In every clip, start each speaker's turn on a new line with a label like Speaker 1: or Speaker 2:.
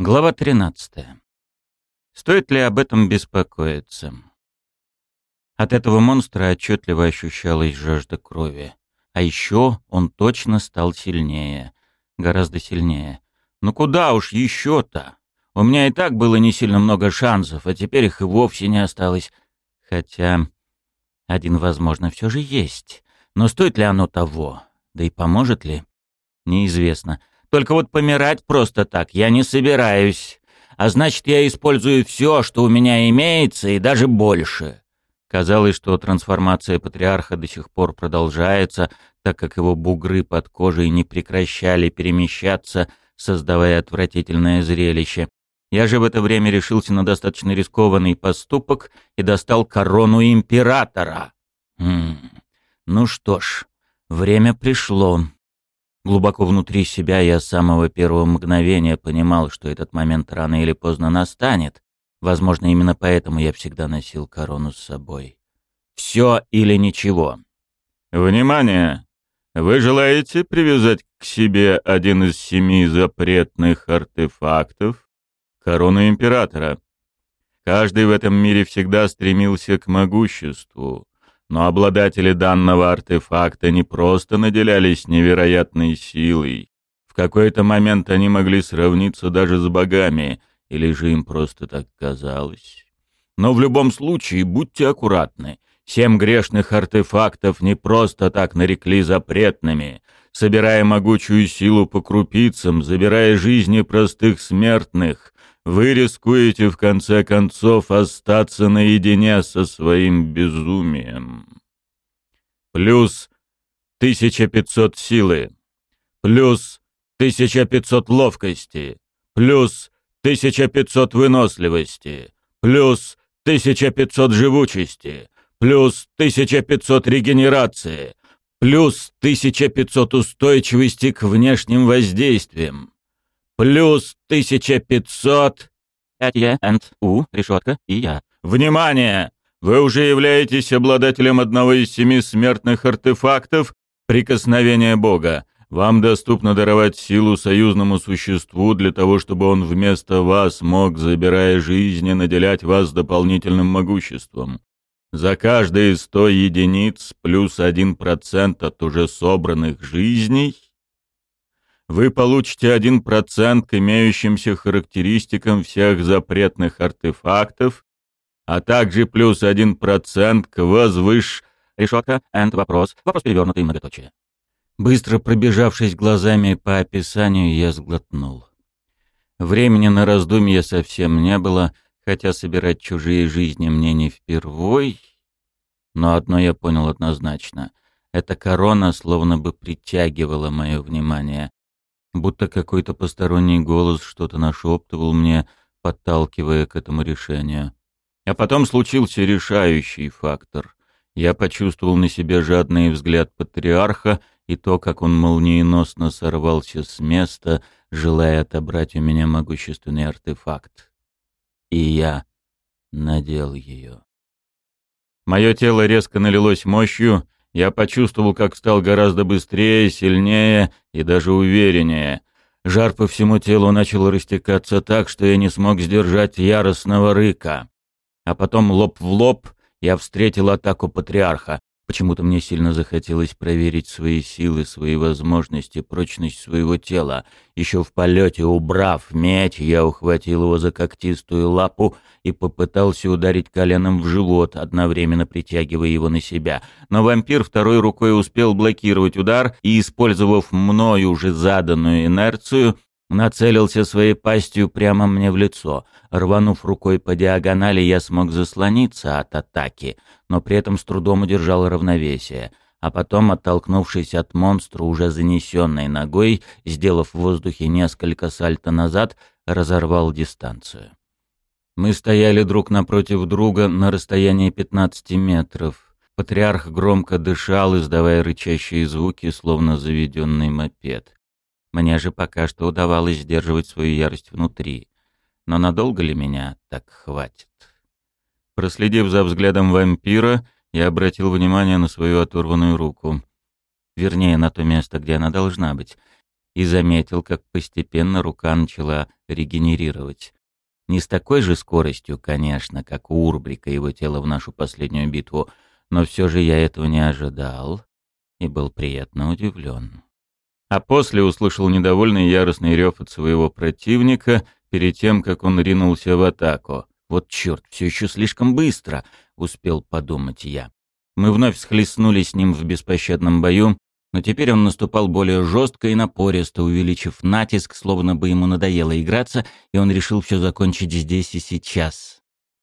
Speaker 1: Глава 13. Стоит ли об этом беспокоиться? От этого монстра отчетливо ощущалась жажда крови. А еще он точно стал сильнее. Гораздо сильнее. Ну куда уж еще-то? У меня и так было не сильно много шансов, а теперь их и вовсе не осталось. Хотя один, возможно, все же есть. Но стоит ли оно того? Да и поможет ли? Неизвестно. Только вот помирать просто так я не собираюсь. А значит, я использую все, что у меня имеется, и даже больше. Казалось, что трансформация патриарха до сих пор продолжается, так как его бугры под кожей не прекращали перемещаться, создавая отвратительное зрелище. Я же в это время решился на достаточно рискованный поступок и достал корону императора. Хм. Ну что ж, время пришло. Глубоко внутри себя я с самого первого мгновения понимал, что этот момент рано или поздно настанет. Возможно, именно поэтому я всегда носил корону с собой. Все или ничего.
Speaker 2: «Внимание! Вы желаете привязать к себе один из семи запретных артефактов? Корону Императора. Каждый в этом мире всегда стремился к могуществу. Но обладатели данного артефакта не просто наделялись невероятной силой. В какой-то момент они могли сравниться даже с богами, или же им просто так казалось. Но в любом случае будьте аккуратны. Семь грешных артефактов не просто так нарекли запретными, собирая могучую силу по крупицам, забирая жизни простых смертных, вы рискуете в конце концов остаться наедине со своим безумием. Плюс 1500 силы, плюс 1500 ловкости, плюс 1500 выносливости, плюс 1500 живучести, плюс 1500 регенерации, плюс 1500 устойчивости к внешним воздействиям, Плюс 1500...
Speaker 1: Это я, Энт, У, решетка и я.
Speaker 2: Внимание! Вы уже являетесь обладателем одного из семи смертных артефактов «Прикосновение Бога». Вам доступно даровать силу союзному существу для того, чтобы он вместо вас мог, забирая жизни, наделять вас дополнительным могуществом. За каждые сто единиц плюс один процент от уже собранных жизней вы получите 1% к имеющимся характеристикам всех запретных артефактов, а также плюс 1% к возвыш...
Speaker 1: Решетка, энд вопрос, вопрос перевернутый многоточие. Быстро пробежавшись глазами по описанию, я сглотнул. Времени на раздумья совсем не было, хотя собирать чужие жизни мне не впервой. Но одно я понял однозначно. Эта корона словно бы притягивала мое внимание будто какой-то посторонний голос что-то нашептывал мне, подталкивая к этому решению. А потом случился решающий фактор. Я почувствовал на себе жадный взгляд патриарха и то, как он молниеносно сорвался с места, желая отобрать у меня могущественный артефакт. И я надел ее. Мое тело резко налилось мощью, я почувствовал, как стал гораздо быстрее, сильнее и даже увереннее. Жар по всему телу начал растекаться так, что я не смог сдержать яростного рыка. А потом лоб в лоб я встретил атаку патриарха. Почему-то мне сильно захотелось проверить свои силы, свои возможности, прочность своего тела. Еще в полете, убрав меч, я ухватил его за когтистую лапу и попытался ударить коленом в живот, одновременно притягивая его на себя. Но вампир второй рукой успел блокировать удар и, использовав мною уже заданную инерцию, нацелился своей пастью прямо мне в лицо. Рванув рукой по диагонали, я смог заслониться от атаки, но при этом с трудом удержал равновесие. А потом, оттолкнувшись от монстра, уже занесенной ногой, сделав в воздухе несколько сальто назад, разорвал дистанцию. Мы стояли друг напротив друга на расстоянии 15 метров. Патриарх громко дышал, издавая рычащие звуки, словно заведенный мопед. Мне же пока что удавалось сдерживать свою ярость внутри. Но надолго ли меня так хватит? Проследив за взглядом вампира, я обратил внимание на свою оторванную руку. Вернее, на то место, где она должна быть. и заметил, как постепенно рука начала регенерировать. Не с такой же скоростью, конечно, как у Урбрика его тело в нашу последнюю битву, но все же я этого не ожидал и был приятно удивлен. А после услышал недовольный яростный рев от своего противника перед тем, как он ринулся в атаку. «Вот черт, все еще слишком быстро!» — успел подумать я. Мы вновь схлестнулись с ним в беспощадном бою, но теперь он наступал более жестко и напористо, увеличив натиск, словно бы ему надоело играться, и он решил все закончить здесь и сейчас.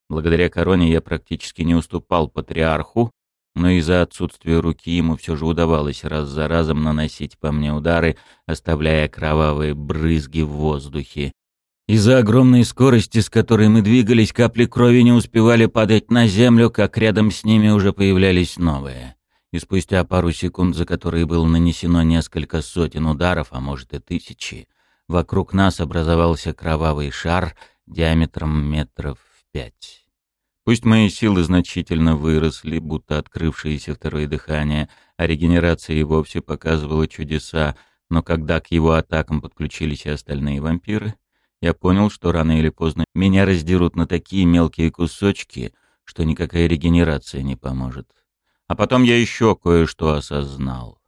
Speaker 1: Благодаря короне я практически не уступал патриарху, но из-за отсутствия руки ему все же удавалось раз за разом наносить по мне удары, оставляя кровавые брызги в воздухе. Из-за огромной скорости, с которой мы двигались, капли крови не успевали падать на землю, как рядом с ними уже появлялись новые. И спустя пару секунд, за которые было нанесено несколько сотен ударов, а может и тысячи, вокруг нас образовался кровавый шар диаметром метров пять. Пусть мои силы значительно выросли, будто открывшееся второе дыхание, а регенерация и вовсе показывала чудеса, но когда к его атакам подключились и остальные вампиры, я понял, что рано или поздно меня раздерут на такие мелкие кусочки, что никакая регенерация не поможет. А потом я еще кое-что осознал.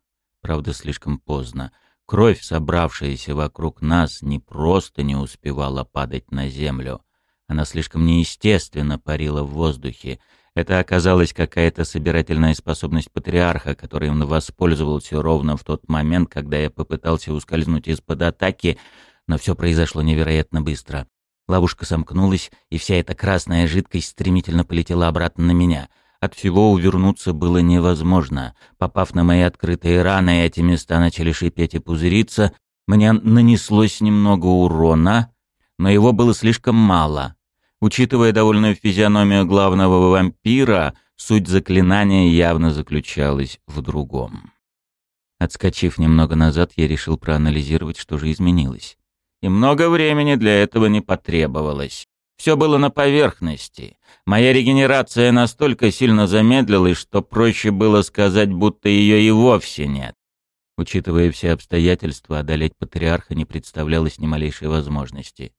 Speaker 1: Правда, слишком поздно. Кровь, собравшаяся вокруг нас, не просто не успевала падать на землю, она слишком неестественно парила в воздухе. Это оказалась какая-то собирательная способность патриарха, которой он воспользовался ровно в тот момент, когда я попытался ускользнуть из-под атаки, но все произошло невероятно быстро. Ловушка сомкнулась, и вся эта красная жидкость стремительно полетела обратно на меня. От всего увернуться было невозможно. Попав на мои открытые раны, эти места начали шипеть и пузыриться. Мне нанеслось немного урона, но его было слишком мало. Учитывая довольную физиономию главного вампира, суть заклинания явно заключалась в другом. Отскочив немного назад, я решил проанализировать, что же изменилось. И много времени для этого не потребовалось. Все было на поверхности. Моя регенерация настолько сильно замедлилась, что проще было сказать, будто ее и вовсе нет. Учитывая все обстоятельства, одолеть патриарха не представлялось ни малейшей возможности.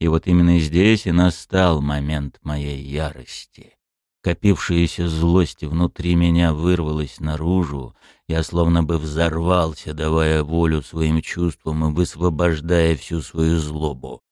Speaker 1: И вот именно здесь и настал момент моей ярости. Копившаяся злость внутри меня вырвалась наружу, я словно бы взорвался, давая волю своим чувствам и высвобождая всю свою злобу.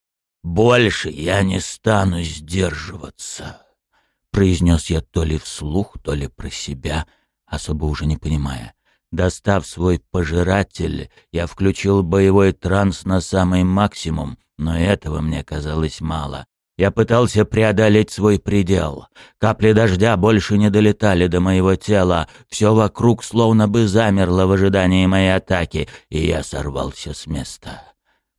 Speaker 1: «Больше я не стану сдерживаться», — произнес я то ли вслух, то ли про себя, особо уже не понимая. Достав свой пожиратель, я включил боевой транс на самый максимум, но этого мне казалось мало. Я пытался преодолеть свой предел. Капли дождя больше не долетали до моего тела. Все вокруг словно бы замерло в ожидании моей атаки, и я сорвался с места.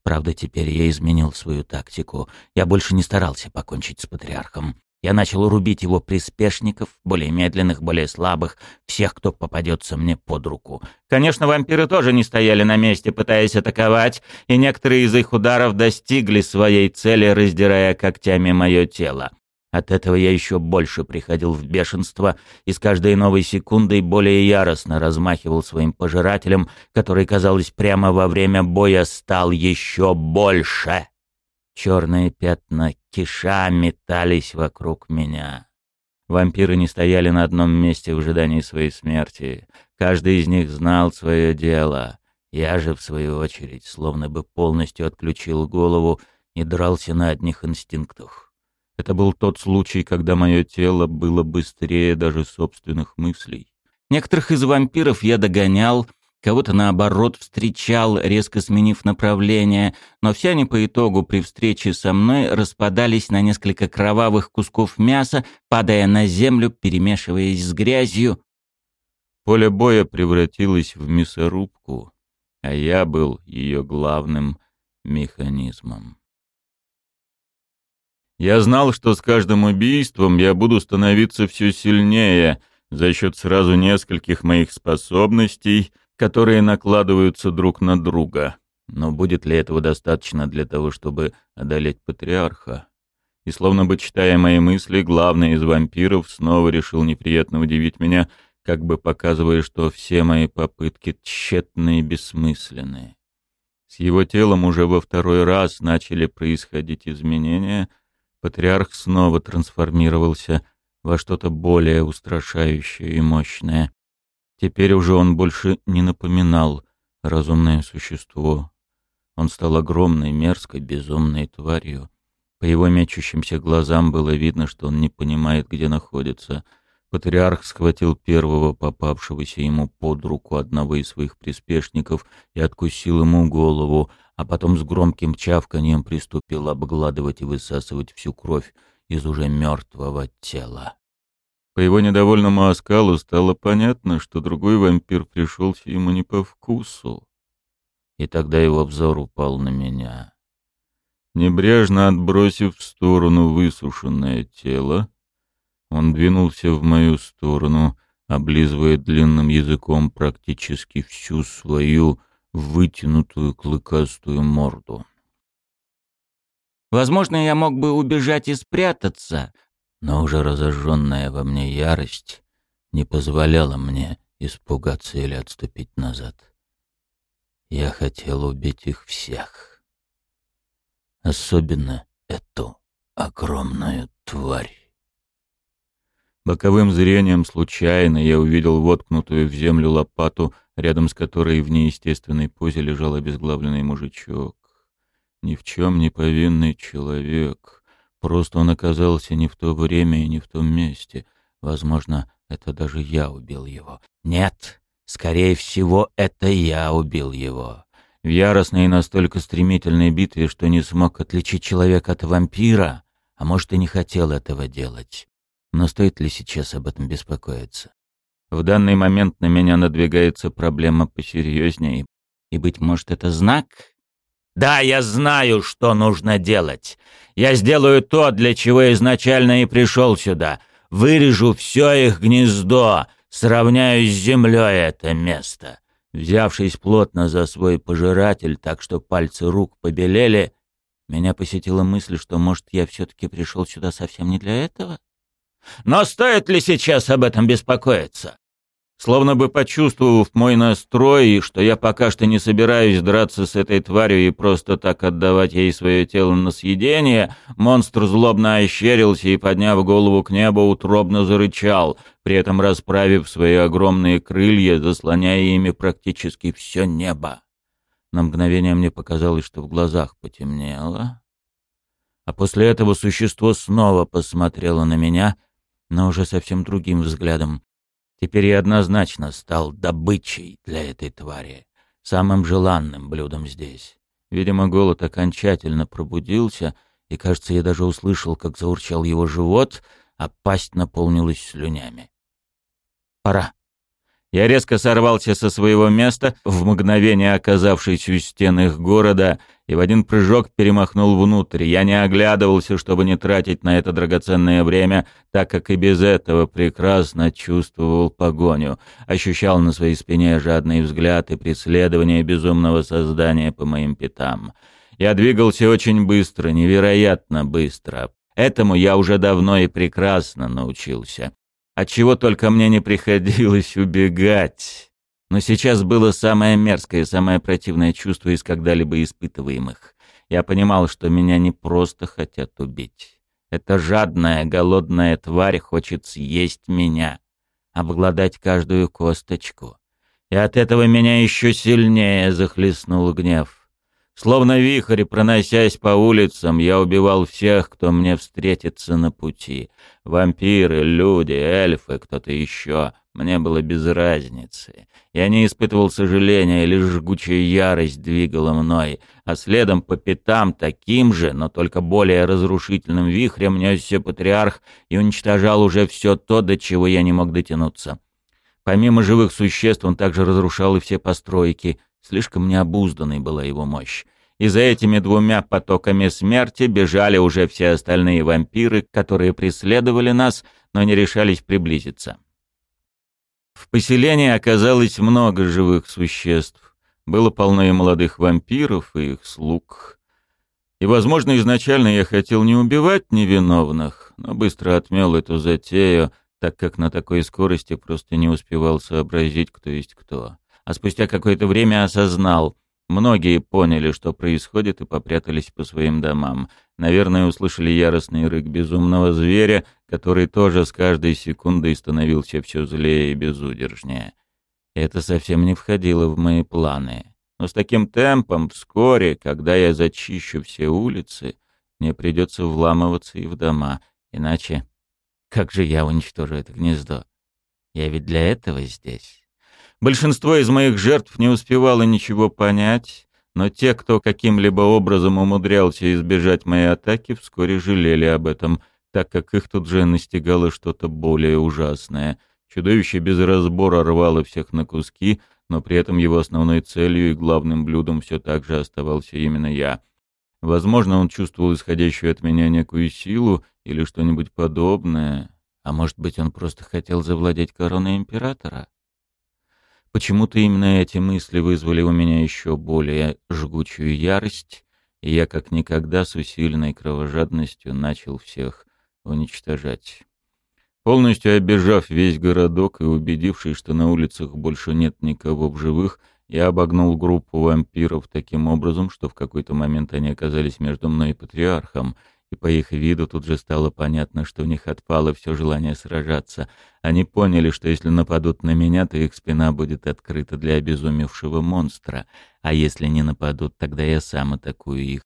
Speaker 1: Правда, теперь я изменил свою тактику. Я больше не старался покончить с патриархом. Я начал рубить его приспешников, более медленных, более слабых, всех, кто попадется мне под руку. Конечно, вампиры тоже не стояли на месте, пытаясь атаковать, и некоторые из их ударов достигли своей цели, раздирая когтями мое тело. От этого я еще больше приходил в бешенство и с каждой новой секундой более яростно размахивал своим пожирателем, который, казалось, прямо во время боя стал еще больше. Черные пятна киша метались вокруг меня. Вампиры не стояли на одном месте в ожидании своей смерти. Каждый из них знал свое дело. Я же, в свою очередь, словно бы полностью отключил голову и дрался на одних инстинктах. Это был тот случай, когда мое тело было быстрее даже собственных мыслей. Некоторых из вампиров я догонял кого-то наоборот встречал, резко сменив направление, но все они по итогу при встрече со мной распадались на несколько кровавых кусков мяса, падая на землю, перемешиваясь с грязью. Поле боя превратилось в мясорубку, а я был ее главным механизмом. Я знал, что с каждым убийством я буду становиться все сильнее за счет сразу нескольких моих способностей — которые накладываются друг на друга. Но будет ли этого достаточно для того, чтобы одолеть патриарха? И словно бы читая мои мысли, главный из вампиров снова решил неприятно удивить меня, как бы показывая, что все мои попытки тщетны и бессмысленны.
Speaker 2: С его телом уже во второй раз начали происходить изменения. Патриарх снова трансформировался во что-то более устрашающее и мощное. Теперь уже он больше не напоминал разумное существо. Он стал огромной, мерзкой, безумной тварью. По его мечущимся глазам было видно, что он не понимает, где находится. Патриарх схватил первого попавшегося ему под руку одного из своих приспешников и откусил ему голову, а потом с громким чавканием приступил обгладывать и высасывать всю кровь из уже мертвого тела. По его недовольному оскалу стало понятно, что другой вампир пришелся ему не по вкусу. И тогда его взор упал на меня. Небрежно отбросив в сторону высушенное тело, он двинулся в мою сторону, облизывая длинным языком практически всю свою вытянутую клыкастую морду.
Speaker 1: Возможно, я мог бы убежать и спрятаться,
Speaker 2: но уже разожженная во мне ярость не позволяла мне испугаться или отступить назад. Я хотел убить их всех. Особенно эту огромную тварь. Боковым зрением случайно я увидел воткнутую в землю лопату, рядом с которой в неестественной позе лежал обезглавленный мужичок. Ни в чем не повинный человек — Просто он оказался не в то время и не в том месте. Возможно, это даже я убил его. Нет, скорее всего, это я убил его. В яростной и настолько стремительной битве, что не смог отличить человека от вампира, а может и не хотел этого делать. Но стоит ли сейчас об этом беспокоиться? В данный момент на меня надвигается проблема посерьезнее, и, быть может, это знак? Да, я знаю, что нужно делать. Я сделаю то, для чего изначально и пришел сюда. Вырежу все их гнездо, сравняю с землей это место. Взявшись плотно за свой пожиратель, так что пальцы рук побелели, меня посетила мысль, что, может, я все-таки пришел сюда совсем не для этого? Но стоит ли сейчас об этом беспокоиться? Словно бы почувствовав мой настрой, что я пока что не собираюсь драться с этой тварью и просто так отдавать ей свое тело на съедение, монстр злобно ощерился и, подняв голову к небу, утробно зарычал, при этом расправив свои огромные крылья, заслоняя ими практически все небо. На мгновение мне показалось, что в глазах потемнело. А после этого существо снова посмотрело на меня, но уже совсем другим взглядом, Теперь я однозначно стал добычей для этой твари, самым желанным блюдом здесь. Видимо, голод окончательно пробудился, и, кажется, я даже услышал, как заурчал его живот, а пасть наполнилась слюнями. «Пора», я резко сорвался со своего места, в мгновение оказавшись у стен их города, и в один прыжок перемахнул внутрь. Я не оглядывался, чтобы не тратить на это драгоценное время, так как и без этого прекрасно чувствовал погоню, ощущал на своей спине жадный взгляд и преследование безумного создания по моим пятам. Я двигался очень быстро, невероятно быстро. Этому я уже давно и прекрасно научился. От чего только мне не приходилось убегать. Но сейчас было самое мерзкое, самое противное чувство из когда-либо испытываемых. Я понимал, что меня не просто хотят убить. Эта жадная, голодная тварь хочет съесть меня, обгладать каждую косточку. И от этого меня еще сильнее захлестнул гнев. Словно вихрь, проносясь по улицам, я убивал всех, кто мне встретится на пути. Вампиры, люди, эльфы, кто-то еще. Мне было без разницы. Я не испытывал сожаления, лишь жгучая ярость двигала мной, а следом по пятам таким же, но только более разрушительным вихрем несся патриарх и уничтожал уже все то, до чего я не мог дотянуться. Помимо живых существ он также разрушал и все постройки — Слишком необузданной была его мощь. И за этими двумя потоками смерти бежали уже все остальные вампиры, которые преследовали нас, но не решались приблизиться. В поселении оказалось много живых существ. Было полно и молодых вампиров, и их слуг. И, возможно, изначально я хотел не убивать невиновных, но быстро отмел эту затею, так как на такой скорости просто не успевал сообразить, кто есть кто а спустя какое-то время осознал.
Speaker 1: Многие поняли, что происходит, и попрятались по своим домам. Наверное, услышали яростный рык безумного зверя, который тоже с каждой секундой становился все злее и безудержнее. Это совсем не входило в мои планы. Но с таким темпом вскоре, когда я зачищу все улицы, мне придется вламываться и в дома. Иначе как же я уничтожу это гнездо? Я ведь для этого здесь. Большинство из моих жертв не успевало ничего понять, но те, кто каким-либо образом умудрялся избежать моей атаки, вскоре жалели об этом, так как их тут же настигало что-то более ужасное. Чудовище без разбора рвало всех на куски, но при этом его основной целью и главным блюдом все так же оставался именно я. Возможно, он чувствовал исходящую от меня некую силу или что-нибудь подобное, а может быть, он просто хотел завладеть короной императора? Почему-то именно эти мысли вызвали у меня еще более жгучую ярость, и я как никогда с усиленной кровожадностью начал всех уничтожать. Полностью обежав весь городок и убедившись, что на улицах больше нет никого в живых, я обогнул группу вампиров таким образом, что в какой-то момент они оказались между мной и патриархом — и по их виду тут же стало понятно, что у них отпало все желание сражаться. Они поняли, что если нападут на меня, то их спина будет открыта для обезумевшего монстра, а если не нападут, тогда я сам атакую их.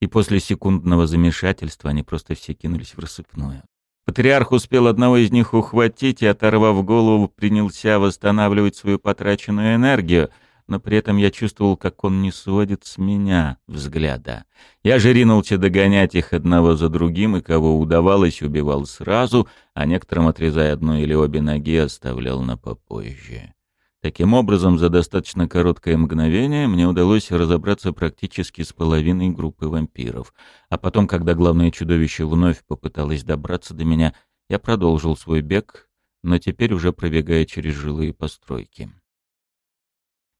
Speaker 1: И после секундного замешательства они просто все кинулись в рассыпную. Патриарх успел одного из них ухватить и, оторвав голову, принялся восстанавливать свою потраченную энергию — но при этом я чувствовал, как он не сводит с меня взгляда. Я же ринулся догонять их одного за другим, и кого удавалось, убивал сразу, а некоторым, отрезая одну или обе ноги, оставлял на попозже. Таким образом, за достаточно короткое мгновение мне удалось разобраться практически с половиной группы вампиров. А потом, когда главное чудовище вновь попыталось добраться до меня, я продолжил свой бег, но теперь уже пробегая через жилые постройки.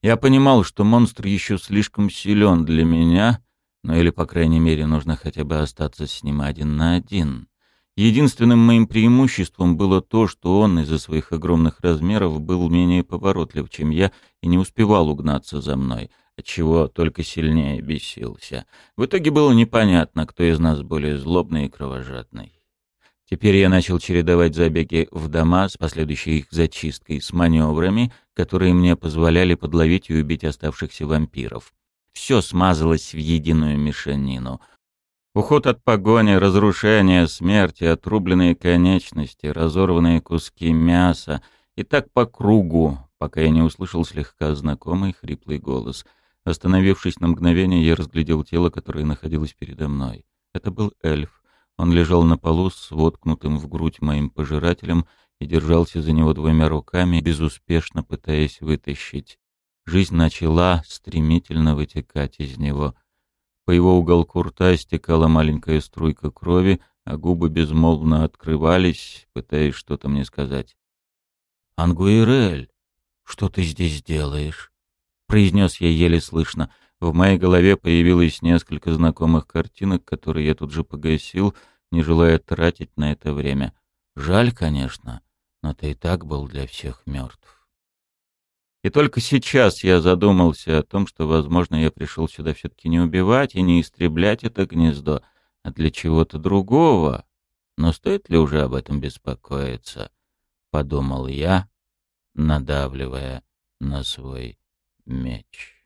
Speaker 1: Я понимал, что монстр еще слишком силен для меня, но или, по крайней мере, нужно хотя бы остаться с ним один на один. Единственным моим преимуществом было то, что он из-за своих огромных размеров был менее поворотлив, чем я, и не успевал угнаться за мной, отчего только сильнее бесился. В итоге было непонятно, кто из нас более злобный и кровожадный. Теперь я начал чередовать забеги в дома с последующей их зачисткой, с маневрами, которые мне позволяли подловить и убить оставшихся вампиров. Все смазалось в единую мешанину. Уход от погони, разрушение, смерти, отрубленные конечности, разорванные куски мяса и так по кругу, пока я не услышал слегка знакомый хриплый голос. Остановившись на мгновение, я разглядел тело, которое находилось передо мной. Это был эльф. Он лежал на полу с воткнутым в грудь моим пожирателем и держался за него двумя руками, безуспешно пытаясь вытащить. Жизнь начала стремительно вытекать из него. По его уголку рта стекала маленькая струйка крови, а губы безмолвно открывались, пытаясь что-то мне сказать. «Ангуирель, что ты здесь делаешь?» — произнес я еле слышно. В моей голове появилось несколько знакомых картинок, которые я тут же погасил, не желая тратить на это время. Жаль, конечно, но ты и так был для всех мертв. И только сейчас я задумался о том, что, возможно, я пришел сюда все-таки не убивать и не истреблять это гнездо, а для чего-то другого. Но стоит ли уже об этом беспокоиться? Подумал я, надавливая на свой меч.